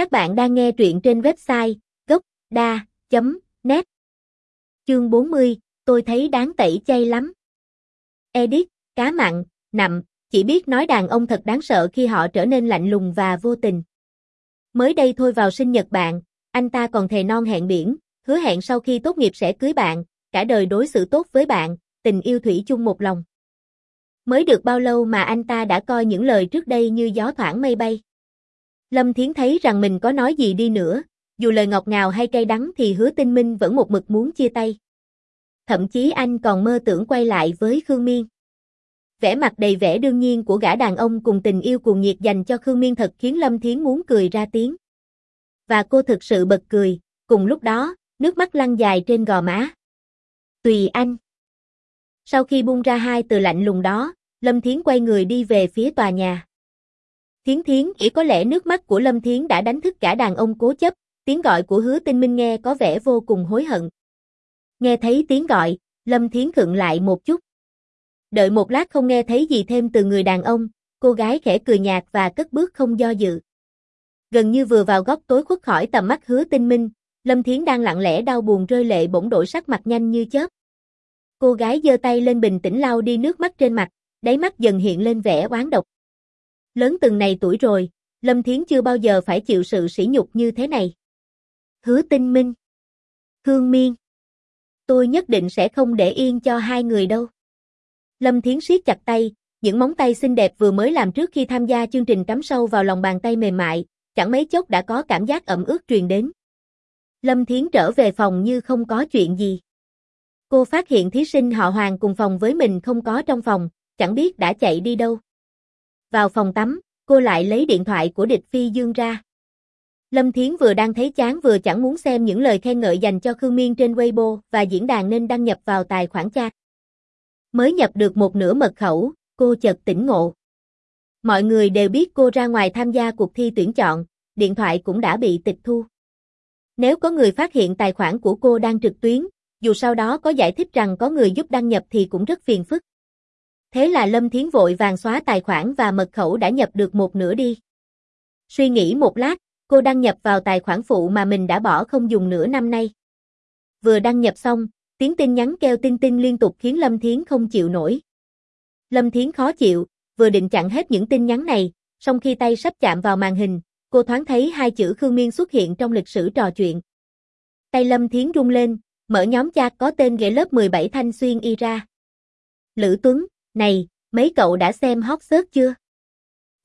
Các bạn đang nghe truyện trên website gốc.da.net Chương 40, tôi thấy đáng tẩy chay lắm. Edit, cá mặn, nậm, chỉ biết nói đàn ông thật đáng sợ khi họ trở nên lạnh lùng và vô tình. Mới đây thôi vào sinh nhật bạn, anh ta còn thề non hẹn biển, hứa hẹn sau khi tốt nghiệp sẽ cưới bạn, cả đời đối xử tốt với bạn, tình yêu thủy chung một lòng. Mới được bao lâu mà anh ta đã coi những lời trước đây như gió thoảng mây bay. Lâm Thiến thấy rằng mình có nói gì đi nữa, dù lời ngọt ngào hay cay đắng thì hứa tinh minh vẫn một mực muốn chia tay. Thậm chí anh còn mơ tưởng quay lại với Khương Miên. Vẻ mặt đầy vẻ đương nhiên của gã đàn ông cùng tình yêu cuồng nhiệt dành cho Khương Miên thật khiến Lâm Thiến muốn cười ra tiếng. Và cô thực sự bật cười, cùng lúc đó, nước mắt lăn dài trên gò má. Tùy anh. Sau khi buông ra hai từ lạnh lùng đó, Lâm Thiến quay người đi về phía tòa nhà. Thiến Thiến, ý có lẽ nước mắt của Lâm Thiến đã đánh thức cả đàn ông cố chấp, tiếng gọi của hứa tinh minh nghe có vẻ vô cùng hối hận. Nghe thấy tiếng gọi, Lâm Thiến khựng lại một chút. Đợi một lát không nghe thấy gì thêm từ người đàn ông, cô gái khẽ cười nhạt và cất bước không do dự. Gần như vừa vào góc tối khuất khỏi tầm mắt hứa tinh minh, Lâm Thiến đang lặng lẽ đau buồn rơi lệ bỗng đổi sắc mặt nhanh như chớp. Cô gái giơ tay lên bình tĩnh lau đi nước mắt trên mặt, đáy mắt dần hiện lên vẻ oán độc. Lớn từng này tuổi rồi, Lâm Thiến chưa bao giờ phải chịu sự sỉ nhục như thế này. Hứa tinh minh. Hương miên. Tôi nhất định sẽ không để yên cho hai người đâu. Lâm Thiến siết chặt tay, những móng tay xinh đẹp vừa mới làm trước khi tham gia chương trình cắm sâu vào lòng bàn tay mềm mại, chẳng mấy chốc đã có cảm giác ẩm ướt truyền đến. Lâm Thiến trở về phòng như không có chuyện gì. Cô phát hiện thí sinh họ Hoàng cùng phòng với mình không có trong phòng, chẳng biết đã chạy đi đâu. Vào phòng tắm, cô lại lấy điện thoại của địch phi dương ra. Lâm Thiến vừa đang thấy chán vừa chẳng muốn xem những lời khen ngợi dành cho Khương Miên trên Weibo và diễn đàn nên đăng nhập vào tài khoản chat. Mới nhập được một nửa mật khẩu, cô chợt tỉnh ngộ. Mọi người đều biết cô ra ngoài tham gia cuộc thi tuyển chọn, điện thoại cũng đã bị tịch thu. Nếu có người phát hiện tài khoản của cô đang trực tuyến, dù sau đó có giải thích rằng có người giúp đăng nhập thì cũng rất phiền phức. Thế là Lâm Thiến vội vàng xóa tài khoản và mật khẩu đã nhập được một nửa đi. Suy nghĩ một lát, cô đăng nhập vào tài khoản phụ mà mình đã bỏ không dùng nửa năm nay. Vừa đăng nhập xong, tiếng tin nhắn kêu tinh tinh liên tục khiến Lâm Thiến không chịu nổi. Lâm Thiến khó chịu, vừa định chặn hết những tin nhắn này, song khi tay sắp chạm vào màn hình, cô thoáng thấy hai chữ Khương Miên xuất hiện trong lịch sử trò chuyện. Tay Lâm Thiến rung lên, mở nhóm chat có tên ghế lớp 17 Thanh Xuyên y ra. Lữ Tuấn, này, mấy cậu đã xem hot search chưa?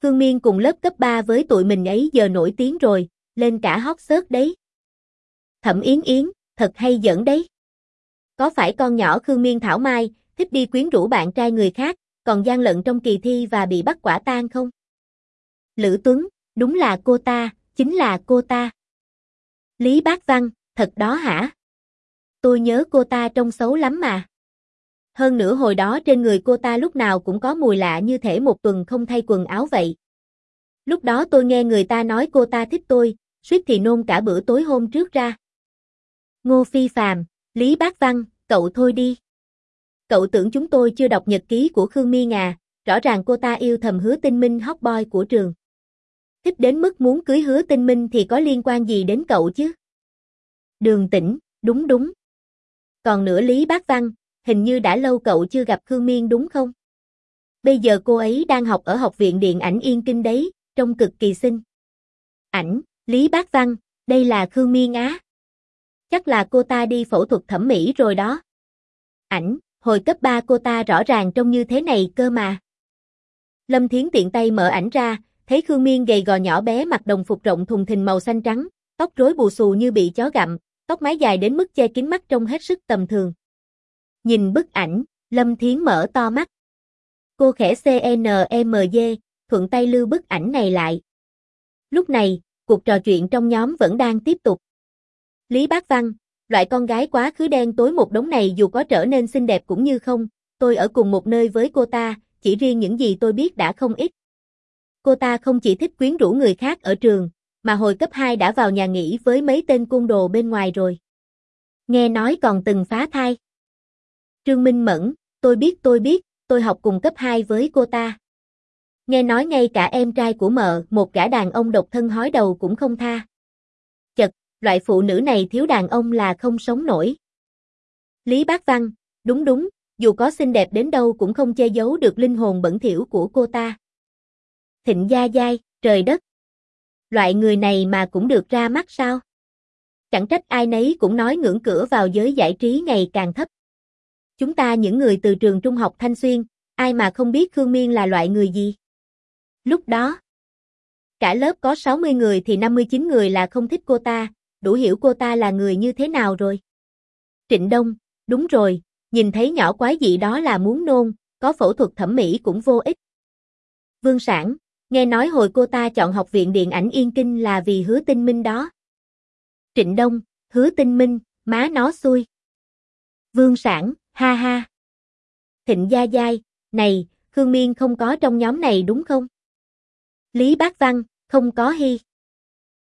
Khương Miên cùng lớp cấp 3 với tụi mình ấy giờ nổi tiếng rồi, lên cả hot search đấy. Thẩm Yến Yến, thật hay dẫn đấy. Có phải con nhỏ Khương Miên Thảo Mai, thích đi quyến rũ bạn trai người khác, còn gian lận trong kỳ thi và bị bắt quả tang không? Lữ Tuấn, đúng là cô ta, chính là cô ta. Lý Bác Văn, thật đó hả? Tôi nhớ cô ta trông xấu lắm mà. Hơn nữa hồi đó trên người cô ta lúc nào cũng có mùi lạ như thể một tuần không thay quần áo vậy. Lúc đó tôi nghe người ta nói cô ta thích tôi, suýt thì nôn cả bữa tối hôm trước ra. Ngô Phi Phàm, Lý Bác Văn, cậu thôi đi. Cậu tưởng chúng tôi chưa đọc nhật ký của Khương Mi Ngà, rõ ràng cô ta yêu thầm hứa tinh minh hot boy của trường. Thích đến mức muốn cưới hứa tinh minh thì có liên quan gì đến cậu chứ? Đường tỉnh, đúng đúng. Còn nữa Lý Bác Văn, hình như đã lâu cậu chưa gặp Khương Miên đúng không? Bây giờ cô ấy đang học ở học viện điện ảnh Yên Kinh đấy, trông cực kỳ xinh. Ảnh, Lý Bác Văn, đây là Khương Miên Á. Chắc là cô ta đi phẫu thuật thẩm mỹ rồi đó. Ảnh, hồi cấp 3 cô ta rõ ràng trông như thế này cơ mà. Lâm Thiến tiện tay mở ảnh ra, thấy Khương Miên gầy gò nhỏ bé mặc đồng phục rộng thùng thình màu xanh trắng, tóc rối bù xù như bị chó gặm, tóc mái dài đến mức che kín mắt trông hết sức tầm thường. Nhìn bức ảnh, Lâm Thiến mở to mắt. Cô khẽ CNMG, thuận tay lưu bức ảnh này lại. Lúc này, cuộc trò chuyện trong nhóm vẫn đang tiếp tục. Lý Bác Văn, loại con gái quá khứ đen tối một đống này dù có trở nên xinh đẹp cũng như không, tôi ở cùng một nơi với cô ta, chỉ riêng những gì tôi biết đã không ít. Cô ta không chỉ thích quyến rũ người khác ở trường, mà hồi cấp 2 đã vào nhà nghỉ với mấy tên côn đồ bên ngoài rồi. Nghe nói còn từng phá thai. Trương Minh Mẫn, tôi biết tôi biết, tôi học cùng cấp 2 với cô ta. Nghe nói ngay cả em trai của mợ, một gã đàn ông độc thân hói đầu cũng không tha. Chật, loại phụ nữ này thiếu đàn ông là không sống nổi. Lý Bác Văn, đúng đúng, dù có xinh đẹp đến đâu cũng không che giấu được linh hồn bẩn thỉu của cô ta. Thịnh Gia Giai, trời đất. Loại người này mà cũng được ra mắt sao? Chẳng trách ai nấy cũng nói ngưỡng cửa vào giới giải trí ngày càng thấp. Chúng ta những người từ trường trung học Thanh Xuyên, ai mà không biết Khương Miên là loại người gì? Lúc đó, cả lớp có 60 người thì 59 người là không thích cô ta, đủ hiểu cô ta là người như thế nào rồi. Trịnh Đông, đúng rồi, nhìn thấy nhỏ quái dị đó là muốn nôn, có phẫu thuật thẩm mỹ cũng vô ích. Vương Sản, nghe nói hồi cô ta chọn học viện điện ảnh Yên Kinh là vì hứa tinh minh đó. Trịnh Đông, hứa tinh minh, má nó xui. Vương Sản, ha ha. Thịnh Gia Giai, này, Khương Miên không có trong nhóm này đúng không? Lý Bác Văn, không có hy.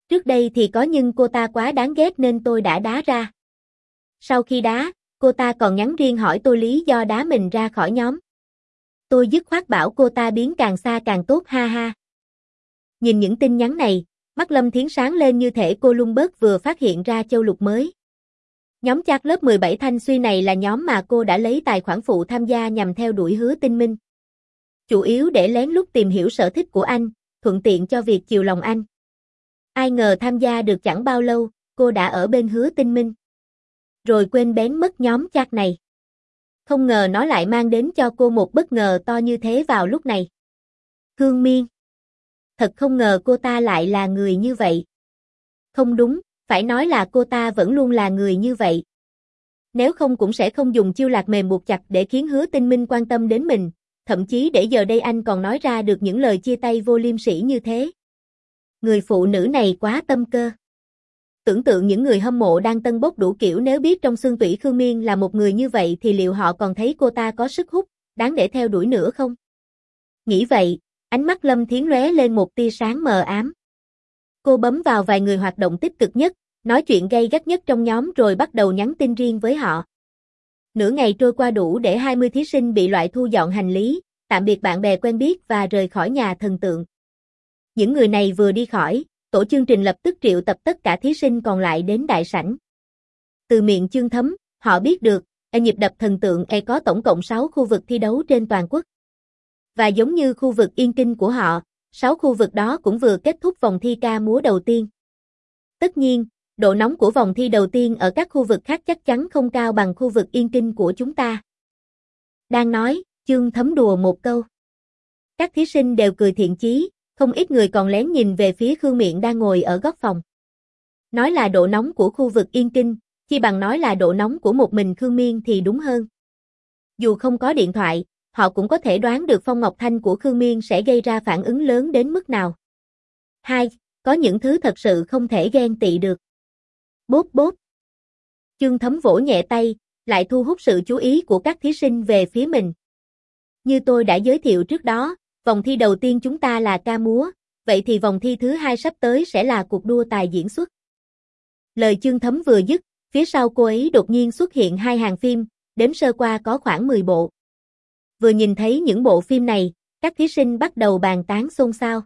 Trước đây thì có nhưng cô ta quá đáng ghét nên tôi đã đá ra. Sau khi đá, cô ta còn nhắn riêng hỏi tôi lý do đá mình ra khỏi nhóm. Tôi dứt khoát bảo cô ta biến càng xa càng tốt ha ha. Nhìn những tin nhắn này, mắt Lâm Thiến sáng lên như thể cô lung bớt vừa phát hiện ra châu lục mới. Nhóm chat lớp 17 Thanh Suy này là nhóm mà cô đã lấy tài khoản phụ tham gia nhằm theo đuổi hứa tinh minh. Chủ yếu để lén lút tìm hiểu sở thích của anh, thuận tiện cho việc chiều lòng anh. Ai ngờ tham gia được chẳng bao lâu, cô đã ở bên hứa tinh minh. Rồi quên bén mất nhóm chat này. Không ngờ nó lại mang đến cho cô một bất ngờ to như thế vào lúc này. Hương Miên. Thật không ngờ cô ta lại là người như vậy. Không đúng, phải nói là cô ta vẫn luôn là người như vậy. Nếu không cũng sẽ không dùng chiêu lạc mềm buộc chặt để khiến hứa tinh minh quan tâm đến mình, thậm chí để giờ đây anh còn nói ra được những lời chia tay vô liêm sỉ như thế. Người phụ nữ này quá tâm cơ. Tưởng tượng những người hâm mộ đang tân bốc đủ kiểu nếu biết trong xương tủy Khương Miên là một người như vậy thì liệu họ còn thấy cô ta có sức hút, đáng để theo đuổi nữa không? Nghĩ vậy, ánh mắt Lâm Thiến lóe lên một tia sáng mờ ám. Cô bấm vào vài người hoạt động tích cực nhất, nói chuyện gây gắt nhất trong nhóm rồi bắt đầu nhắn tin riêng với họ. Nửa ngày trôi qua đủ để 20 thí sinh bị loại thu dọn hành lý, tạm biệt bạn bè quen biết và rời khỏi nhà thần tượng. Những người này vừa đi khỏi, tổ chương trình lập tức triệu tập tất cả thí sinh còn lại đến đại sảnh. Từ miệng chương thấm, họ biết được, e nhịp đập thần tượng e có tổng cộng 6 khu vực thi đấu trên toàn quốc. Và giống như khu vực yên kinh của họ, sáu khu vực đó cũng vừa kết thúc vòng thi ca múa đầu tiên. Tất nhiên, độ nóng của vòng thi đầu tiên ở các khu vực khác chắc chắn không cao bằng khu vực yên kinh của chúng ta. Đang nói, chương thấm đùa một câu. Các thí sinh đều cười thiện chí, không ít người còn lén nhìn về phía Khương Miện đang ngồi ở góc phòng. Nói là độ nóng của khu vực yên kinh, chi bằng nói là độ nóng của một mình Khương Miên thì đúng hơn. Dù không có điện thoại, họ cũng có thể đoán được phong ngọc thanh của Khương Miên sẽ gây ra phản ứng lớn đến mức nào. 2. Có những thứ thật sự không thể ghen tị được. Bốp bốp. Chương thấm vỗ nhẹ tay, lại thu hút sự chú ý của các thí sinh về phía mình. Như tôi đã giới thiệu trước đó, vòng thi đầu tiên chúng ta là ca múa, vậy thì vòng thi thứ hai sắp tới sẽ là cuộc đua tài diễn xuất. Lời chương thấm vừa dứt, phía sau cô ấy đột nhiên xuất hiện hai hàng phim, đếm sơ qua có khoảng 10 bộ. Vừa nhìn thấy những bộ phim này, các thí sinh bắt đầu bàn tán xôn xao.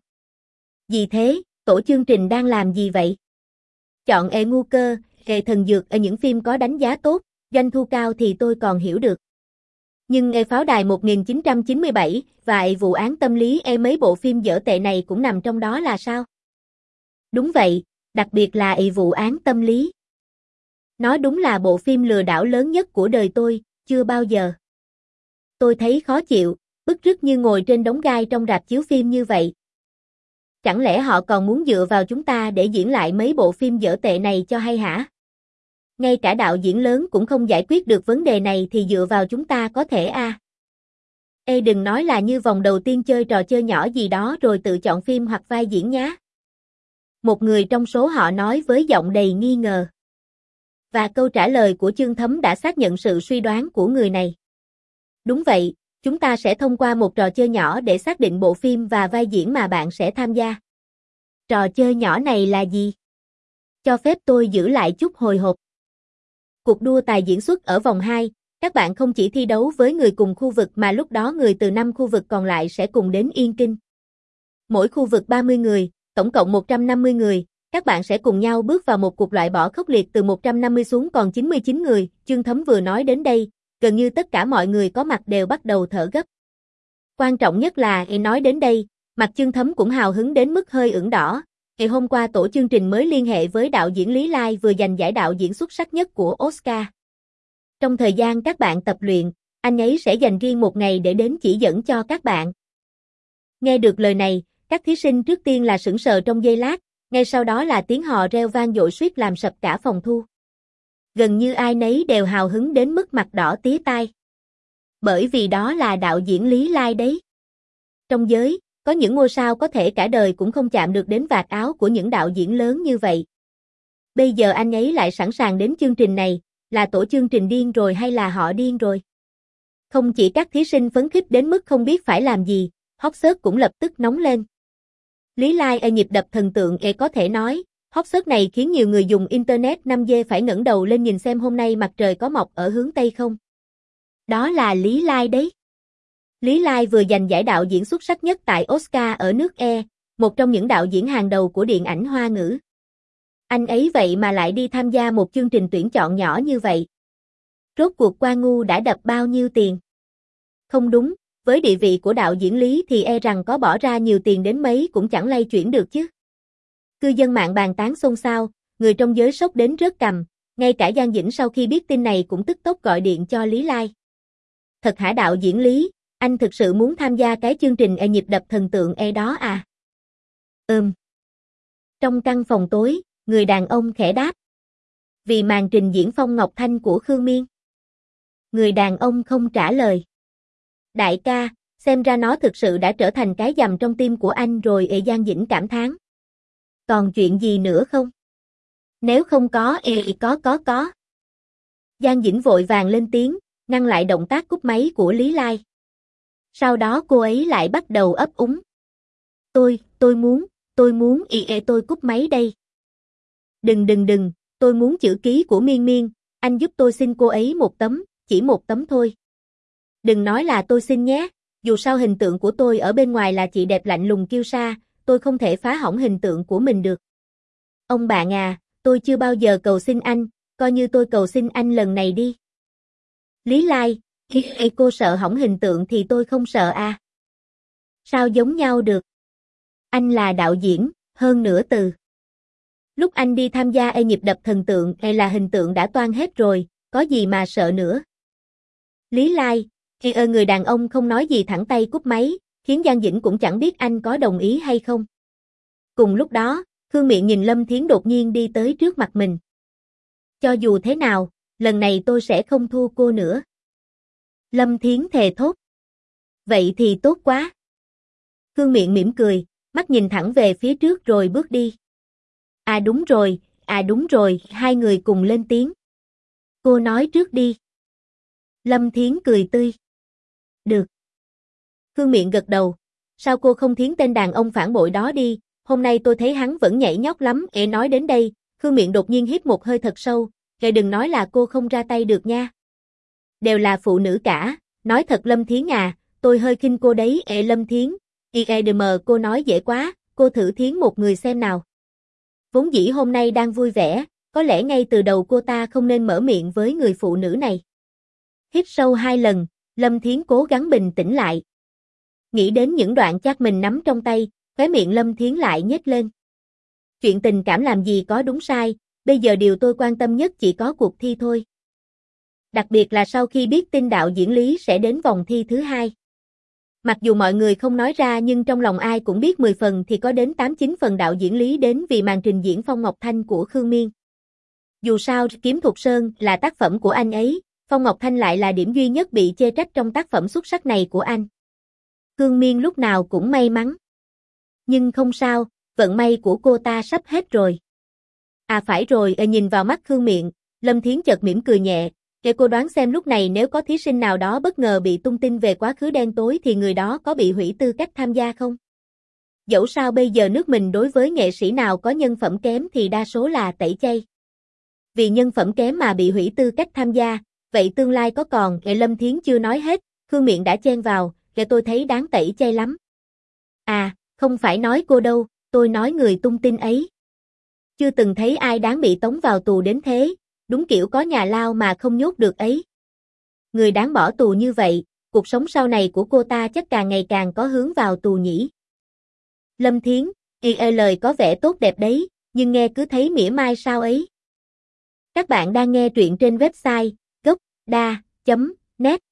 Vì thế, tổ chương trình đang làm gì vậy? Chọn e ngu cơ, e thần dược ở những phim có đánh giá tốt, doanh thu cao thì tôi còn hiểu được. Nhưng e pháo đài 1997 và e vụ án tâm lý e mấy bộ phim dở tệ này cũng nằm trong đó là sao? Đúng vậy, đặc biệt là e vụ án tâm lý. Nó đúng là bộ phim lừa đảo lớn nhất của đời tôi, chưa bao giờ. Tôi thấy khó chịu, bức rứt như ngồi trên đống gai trong rạp chiếu phim như vậy. Chẳng lẽ họ còn muốn dựa vào chúng ta để diễn lại mấy bộ phim dở tệ này cho hay hả? Ngay cả đạo diễn lớn cũng không giải quyết được vấn đề này thì dựa vào chúng ta có thể a. À. Ê đừng nói là như vòng đầu tiên chơi trò chơi nhỏ gì đó rồi tự chọn phim hoặc vai diễn nhá. Một người trong số họ nói với giọng đầy nghi ngờ. Và câu trả lời của Chương Thấm đã xác nhận sự suy đoán của người này. Đúng vậy, chúng ta sẽ thông qua một trò chơi nhỏ để xác định bộ phim và vai diễn mà bạn sẽ tham gia. Trò chơi nhỏ này là gì? Cho phép tôi giữ lại chút hồi hộp. Cuộc đua tài diễn xuất ở vòng 2, các bạn không chỉ thi đấu với người cùng khu vực mà lúc đó người từ năm khu vực còn lại sẽ cùng đến Yên Kinh. Mỗi khu vực 30 người, tổng cộng 150 người, các bạn sẽ cùng nhau bước vào một cuộc loại bỏ khốc liệt từ 150 xuống còn 99 người, Chương Thấm vừa nói đến đây, gần như tất cả mọi người có mặt đều bắt đầu thở gấp. Quan trọng nhất là, nói đến đây, mặt Chương Thấm cũng hào hứng đến mức hơi ửng đỏ. Ngày hôm qua tổ chương trình mới liên hệ với đạo diễn Lý Lai vừa giành giải đạo diễn xuất sắc nhất của Oscar. Trong thời gian các bạn tập luyện, anh ấy sẽ dành riêng một ngày để đến chỉ dẫn cho các bạn. Nghe được lời này, các thí sinh trước tiên là sững sờ trong giây lát, ngay sau đó là tiếng hò reo vang dội suýt làm sập cả phòng thu. Gần như ai nấy đều hào hứng đến mức mặt đỏ tía tai. Bởi vì đó là đạo diễn Lý Lai đấy. Trong giới, có những ngôi sao có thể cả đời cũng không chạm được đến vạt áo của những đạo diễn lớn như vậy. Bây giờ anh ấy lại sẵn sàng đến chương trình này, là tổ chương trình điên rồi hay là họ điên rồi? Không chỉ các thí sinh phấn khích đến mức không biết phải làm gì, hot search cũng lập tức nóng lên. Lý Lai ở nhịp đập thần tượng e có thể nói, hot search này khiến nhiều người dùng Internet 5G phải ngẩng đầu lên nhìn xem hôm nay mặt trời có mọc ở hướng Tây không. Đó là Lý Lai đấy. Lý Lai vừa giành giải đạo diễn xuất sắc nhất tại Oscar ở nước E, một trong những đạo diễn hàng đầu của điện ảnh hoa ngữ. Anh ấy vậy mà lại đi tham gia một chương trình tuyển chọn nhỏ như vậy. Rốt cuộc qua ngu đã đập bao nhiêu tiền? Không đúng, với địa vị của đạo diễn Lý thì e rằng có bỏ ra nhiều tiền đến mấy cũng chẳng lay chuyển được chứ. Cư dân mạng bàn tán xôn xao, người trong giới sốc đến rớt cầm, ngay cả Giang Dĩnh sau khi biết tin này cũng tức tốc gọi điện cho Lý Lai. Thật hả đạo diễn Lý, anh thực sự muốn tham gia cái chương trình e nhịp đập thần tượng e đó à? Ừm. Trong căn phòng tối, người đàn ông khẽ đáp. Vì màn trình diễn Phong Ngọc Thanh của Khương Miên. Người đàn ông không trả lời. Đại ca, xem ra nó thực sự đã trở thành cái dầm trong tim của anh rồi ệ Giang Dĩnh cảm thán. Còn chuyện gì nữa không? Nếu không có e ệ có có có. Giang Dĩnh vội vàng lên tiếng, ngăn lại động tác cúp máy của Lý Lai. Sau đó cô ấy lại bắt đầu ấp úng. Tôi, tôi muốn, tôi muốn e y ệ tôi cúp máy đây. Đừng đừng đừng, tôi muốn chữ ký của Miên Miên, anh giúp tôi xin cô ấy một tấm, chỉ một tấm thôi. Đừng nói là tôi xin nhé, dù sao hình tượng của tôi ở bên ngoài là chị đẹp lạnh lùng kiêu sa, tôi không thể phá hỏng hình tượng của mình được. Ông bạn à, tôi chưa bao giờ cầu xin anh, coi như tôi cầu xin anh lần này đi. Lý Lai, khi cô sợ hỏng hình tượng thì tôi không sợ à. Sao giống nhau được? Anh là đạo diễn, hơn nửa từ. Lúc anh đi tham gia e nhịp đập thần tượng hay là hình tượng đã toan hết rồi, có gì mà sợ nữa. Lý Lai, khi ơ người đàn ông không nói gì thẳng tay cúp máy, khiến Giang Dĩnh cũng chẳng biết anh có đồng ý hay không. Cùng lúc đó, Khương Miện nhìn Lâm Thiến đột nhiên đi tới trước mặt mình. Cho dù thế nào, lần này tôi sẽ không thua cô nữa. Lâm Thiến thề thốt. Vậy thì tốt quá. Khương Miện mỉm cười, mắt nhìn thẳng về phía trước rồi bước đi. À đúng rồi, à đúng rồi, hai người cùng lên tiếng. Cô nói trước đi. Lâm Thiến cười tươi. Được. Khương miệng gật đầu. Sao cô không thiến tên đàn ông phản bội đó đi, hôm nay tôi thấy hắn vẫn nhảy nhót lắm, ế nói đến đây, Khương miệng đột nhiên hít một hơi thật sâu, kệ đừng nói là cô không ra tay được nha. Đều là phụ nữ cả, nói thật Lâm Thiến à, tôi hơi khinh cô đấy, ế Lâm Thiến, IEDM cô nói dễ quá, cô thử thiến một người xem nào. Vốn dĩ hôm nay đang vui vẻ, có lẽ ngay từ đầu cô ta không nên mở miệng với người phụ nữ này. Hít sâu hai lần, Lâm Thiến cố gắng bình tĩnh lại. Nghĩ đến những đoạn chắc mình nắm trong tay, khóe miệng Lâm Thiến lại nhếch lên. Chuyện tình cảm làm gì có đúng sai, bây giờ điều tôi quan tâm nhất chỉ có cuộc thi thôi. Đặc biệt là sau khi biết tin đạo diễn lý sẽ đến vòng thi thứ hai. Mặc dù mọi người không nói ra nhưng trong lòng ai cũng biết 10 phần thì có đến 8-9 phần đạo diễn lý đến vì màn trình diễn Phong Ngọc Thanh của Khương Miên. Dù sao, Kiếm Thục Sơn là tác phẩm của anh ấy, Phong Ngọc Thanh lại là điểm duy nhất bị chê trách trong tác phẩm xuất sắc này của anh. Khương Miên lúc nào cũng may mắn. Nhưng không sao, vận may của cô ta sắp hết rồi. À phải rồi, à, nhìn vào mắt Khương Miện, Lâm Thiến chợt mỉm cười nhẹ, để cô đoán xem lúc này nếu có thí sinh nào đó bất ngờ bị tung tin về quá khứ đen tối thì người đó có bị hủy tư cách tham gia không? Dẫu sao bây giờ nước mình đối với nghệ sĩ nào có nhân phẩm kém thì đa số là tẩy chay. Vì nhân phẩm kém mà bị hủy tư cách tham gia, vậy tương lai có còn, Nghệ Lâm Thiến chưa nói hết, Khương Miện đã chen vào, kìa tôi thấy đáng tẩy chay lắm. À, Không phải nói cô đâu, tôi nói người tung tin ấy. Chưa từng thấy ai đáng bị tống vào tù đến thế, đúng kiểu có nhà lao mà không nhốt được ấy. Người đáng bỏ tù như vậy, cuộc sống sau này của cô ta chắc càng ngày càng có hướng vào tù nhỉ. Lâm Thiến, y ê lời có vẻ tốt đẹp đấy, nhưng nghe cứ thấy mỉa mai sao ấy. Các bạn đang nghe truyện trên website gocda.net